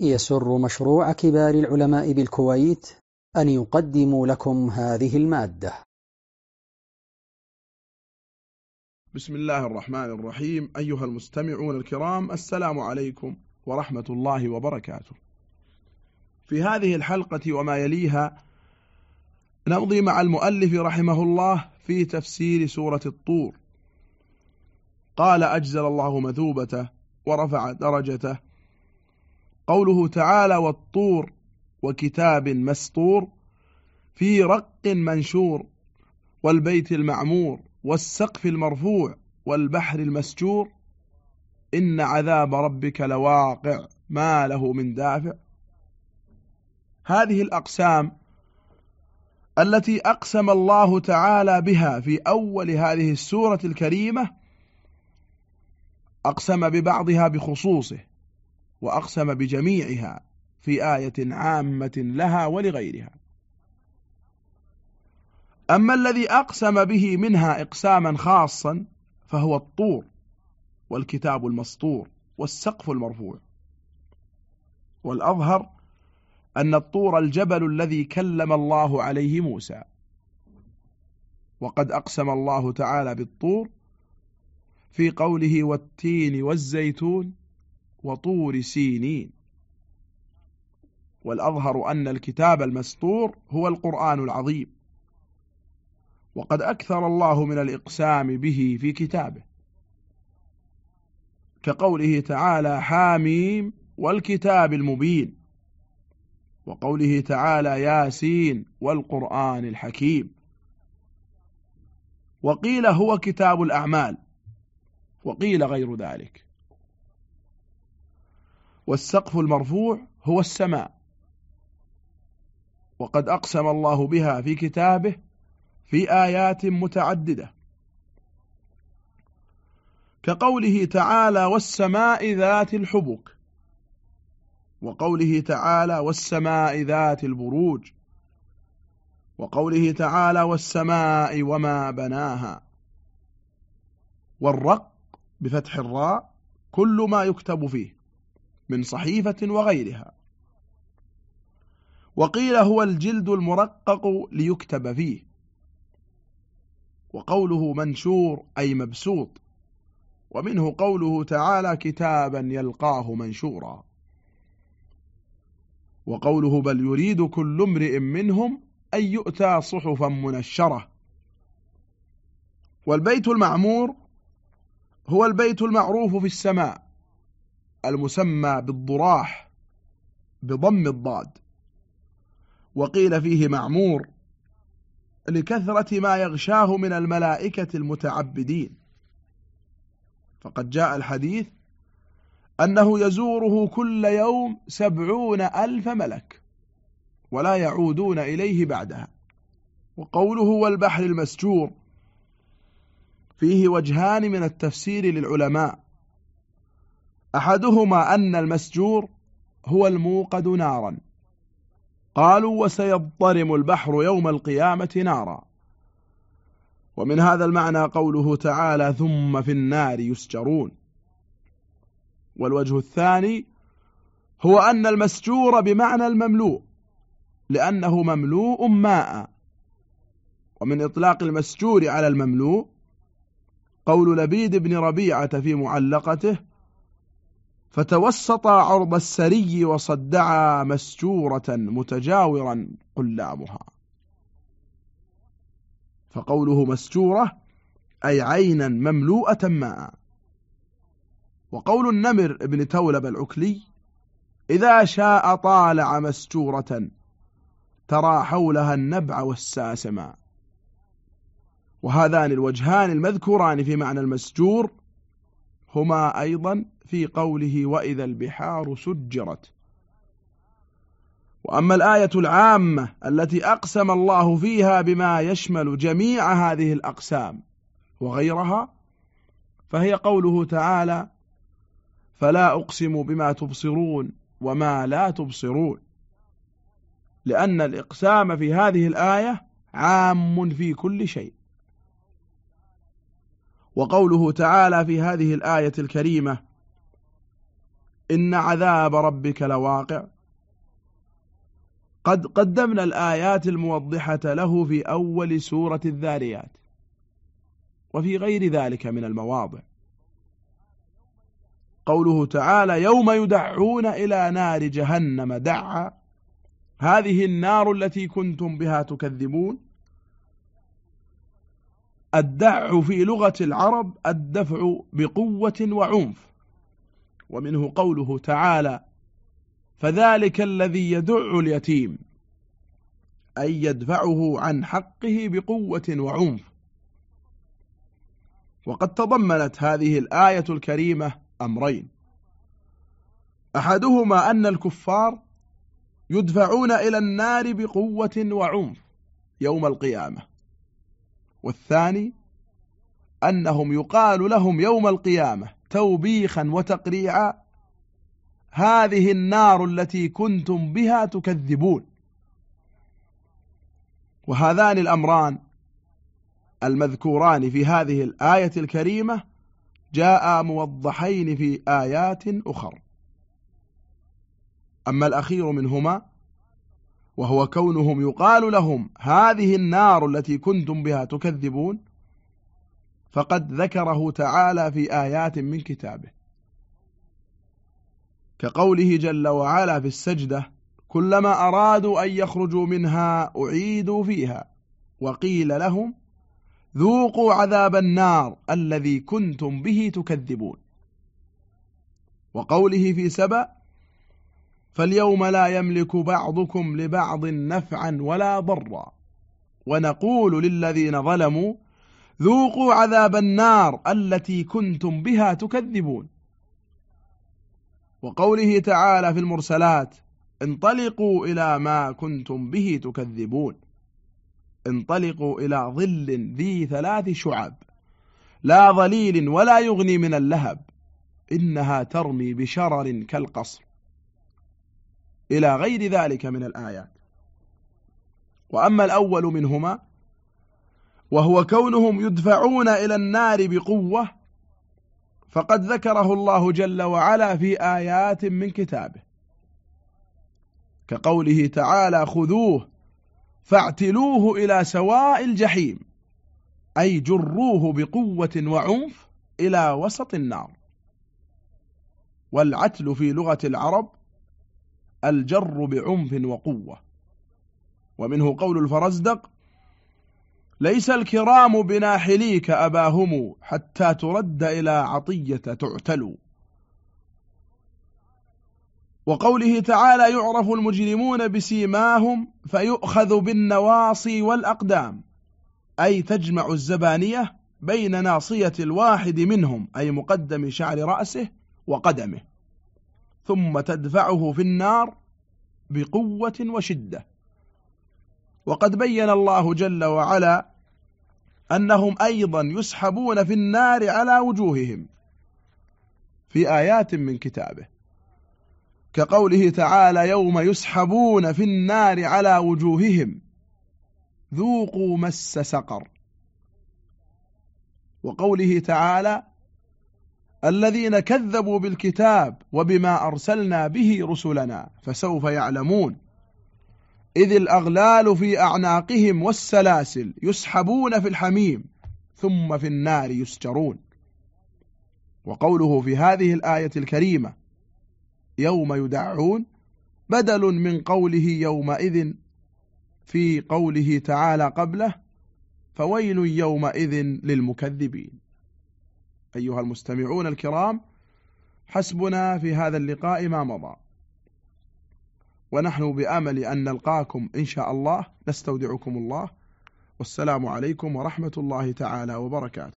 يسر مشروع كبار العلماء بالكويت أن يقدم لكم هذه المادة. بسم الله الرحمن الرحيم. أيها المستمعون الكرام السلام عليكم ورحمة الله وبركاته. في هذه الحلقة وما يليها نمضي مع المؤلف رحمه الله في تفسير سورة الطور. قال أجزل الله مثوبته ورفع درجته قوله تعالى والطور وكتاب مسطور في رق منشور والبيت المعمور والسقف المرفوع والبحر المسجور إن عذاب ربك لواقع ما له من دافع. هذه الأقسام التي أقسم الله تعالى بها في أول هذه السورة الكريمة أقسم ببعضها بخصوصه. وأقسم بجميعها في آية عامة لها ولغيرها. أما الذي أقسم به منها إقساما خاصا فهو الطور والكتاب المسطور والسقف المرفوع. والأظهر أن الطور الجبل الذي كلم الله عليه موسى. وقد أقسم الله تعالى بالطور في قوله والتين والزيتون وطور سينين. والأظهر أن الكتاب المسطور هو القرآن العظيم. وقد أكثر الله من الإقسام به في كتابه. كقوله تعالى حاميم والكتاب المبين. وقوله تعالى ياسين والقرآن الحكيم. وقيل هو كتاب الأعمال. وقيل غير ذلك. والسقف المرفوع هو السماء. وقد أقسم الله بها في كتابه في آيات متعددة. كقوله تعالى والسماء ذات الحبك. وقوله تعالى والسماء ذات البروج. وقوله تعالى والسماء وما بناها. والرق بفتح الراء كل ما يكتب فيه. من صحيفة وغيرها. وقيل هو الجلد المرقق ليكتب فيه. وقوله منشور أي مبسوط. ومنه قوله تعالى كتابا يلقاه منشورا. وقوله بل يريد كل امرئ منهم أن يؤتى صحفا منشرة. والبيت المعمور هو البيت المعروف في السماء. المسمى بالضراح بضم الضاد. وقيل فيه معمور لكثرة ما يغشاه من الملائكة المتعبدين. فقد جاء الحديث أنه يزوره كل يوم سبعون ألف ملك ولا يعودون إليه بعدها. وقوله والبحر المسجور فيه وجهان من التفسير للعلماء. أحدهما أن المسجور هو الموقد نارا. قالوا وسيضطرم البحر يوم القيامة نارا. ومن هذا المعنى قوله تعالى ثم في النار يسجرون. والوجه الثاني هو أن المسجور بمعنى المملوء لأنه مملوء ماء. ومن إطلاق المسجور على المملوء قول لبيد بن ربيعة في معلقته فتوسط عرض السري وصدعا مسجورة متجاورا قلامها فقوله مسجورة أي عينا مملوءة ماء وقول النمر ابن تولب العكلي إذا شاء طالع مسجورة ترى حولها النبع والساسما وهذان الوجهان المذكوران في معنى المسجور هما أيضا في قوله وإذا البحار سجرت. وأما الآية العامة التي أقسم الله فيها بما يشمل جميع هذه الأقسام وغيرها فهي قوله تعالى فلا أقسم بما تبصرون وما لا تبصرون لأن الإقسام في هذه الآية عام في كل شيء. وقوله تعالى في هذه الآية الكريمة إن عذاب ربك لواقع. قد قدمنا الآيات الموضحة له في أول سورة الذاريات وفي غير ذلك من المواضع. قوله تعالى يوم يدعون إلى نار جهنم دعا. هذه النار التي كنتم بها تكذبون. الدع في لغة العرب الدفع بقوة وعنف. ومنه قوله تعالى فذلك الذي يدع اليتيم أي يدفعه عن حقه بقوة وعنف. وقد تضمنت هذه الآية الكريمة أمرين أحدهما أن الكفار يدفعون إلى النار بقوة وعنف يوم القيامة. والثاني أنهم يقال لهم يوم القيامة توبيخا وتقريعا هذه النار التي كنتم بها تكذبون. وهذان الأمران المذكوران في هذه الآية الكريمة جاء موضحين في آيات أخر. أما الأخير منهما وهو كونهم يقال لهم هذه النار التي كنتم بها تكذبون فقد ذكره تعالى في آيات من كتابه. كقوله جل وعلا في السجدة كلما أرادوا أن يخرجوا منها أعيدوا فيها وقيل لهم ذوقوا عذاب النار الذي كنتم به تكذبون وقوله في سبأ فاليوم لا يملك بعضكم لبعض نفعا ولا ضرا. ونقول للذين ظلموا ذوقوا عذاب النار التي كنتم بها تكذبون. وقوله تعالى في المرسلات انطلقوا إلى ما كنتم به تكذبون. انطلقوا إلى ظل ذي ثلاث شعب. لا ظليل ولا يغني من اللهب. إنها ترمي بشرر كالقصر. إلى غير ذلك من الآيات. وأما الأول منهما وهو كونهم يدفعون إلى النار بقوة فقد ذكره الله جل وعلا في آيات من كتابه. كقوله تعالى خذوه فاعتلوه إلى سواء الجحيم أي جروه بقوة وعنف إلى وسط النار. والعتل في لغة العرب الجر بعنف وقوة. ومنه قول الفرزدق ليس الكرام بناحليك أباهم حتى ترد إلى عطية تعتل. وقوله تعالى يعرف المجرمون بسيماهم فيؤخذ بالنواصي والأقدام. أي تجمع الزبانية بين ناصية الواحد منهم أي مقدم شعر رأسه وقدمه. ثم تدفعه في النار بقوة وشدة. وقد بين الله جل وعلا أنهم أيضا يسحبون في النار على وجوههم في آيات من كتابه كقوله تعالى يوم يسحبون في النار على وجوههم ذوقوا مس سقر. وقوله تعالى الذين كذبوا بالكتاب وبما أرسلنا به رسلنا فسوف يعلمون. إذ الأغلال في أعناقهم والسلاسل يسحبون في الحميم ثم في النار يسجرون. وقوله في هذه الآية الكريمة يوم يدعون بدل من قوله يومئذ في قوله تعالى قبله فويل يومئذ للمكذبين. أيها المستمعون الكرام حسبنا في هذا اللقاء ما مضى. ونحن بأمل أن نلقاكم إن شاء الله. نستودعكم الله. والسلام عليكم ورحمة الله تعالى وبركاته.